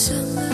相爱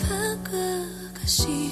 盼哥哥心。